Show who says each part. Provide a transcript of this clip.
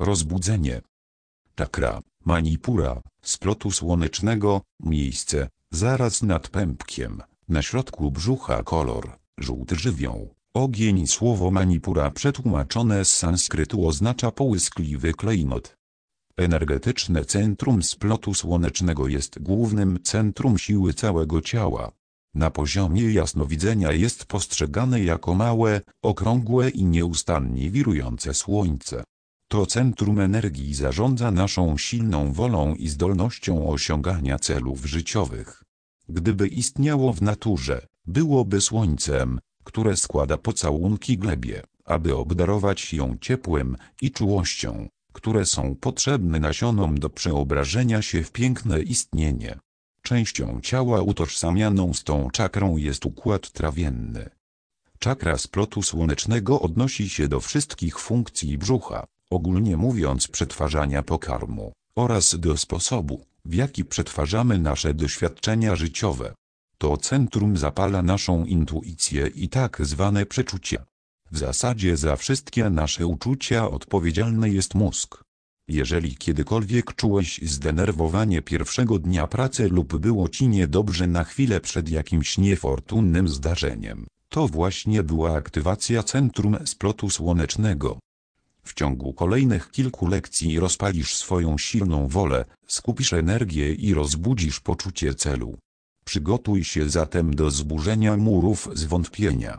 Speaker 1: rozbudzenie. Czakra, manipura, splotu słonecznego, miejsce, zaraz nad pępkiem, na środku brzucha kolor, żółty żywioł. Ogień słowo manipura przetłumaczone z sanskrytu oznacza połyskliwy klejnot. Energetyczne centrum splotu słonecznego jest głównym centrum siły całego ciała. Na poziomie jasnowidzenia jest postrzegane jako małe, okrągłe i nieustannie wirujące słońce. To centrum energii zarządza naszą silną wolą i zdolnością osiągania celów życiowych. Gdyby istniało w naturze, byłoby słońcem, które składa pocałunki glebie, aby obdarować ją ciepłem i czułością, które są potrzebne nasionom do przeobrażenia się w piękne istnienie. Częścią ciała utożsamianą z tą czakrą jest układ trawienny. Czakra splotu słonecznego odnosi się do wszystkich funkcji brzucha, ogólnie mówiąc przetwarzania pokarmu, oraz do sposobu, w jaki przetwarzamy nasze doświadczenia życiowe. To centrum zapala naszą intuicję i tak zwane przeczucia. W zasadzie za wszystkie nasze uczucia odpowiedzialny jest mózg. Jeżeli kiedykolwiek czułeś zdenerwowanie pierwszego dnia pracy lub było ci niedobrze na chwilę przed jakimś niefortunnym zdarzeniem, to właśnie była aktywacja centrum splotu słonecznego. W ciągu kolejnych kilku lekcji rozpalisz swoją silną wolę, skupisz energię i rozbudzisz poczucie celu. Przygotuj się zatem do zburzenia murów zwątpienia.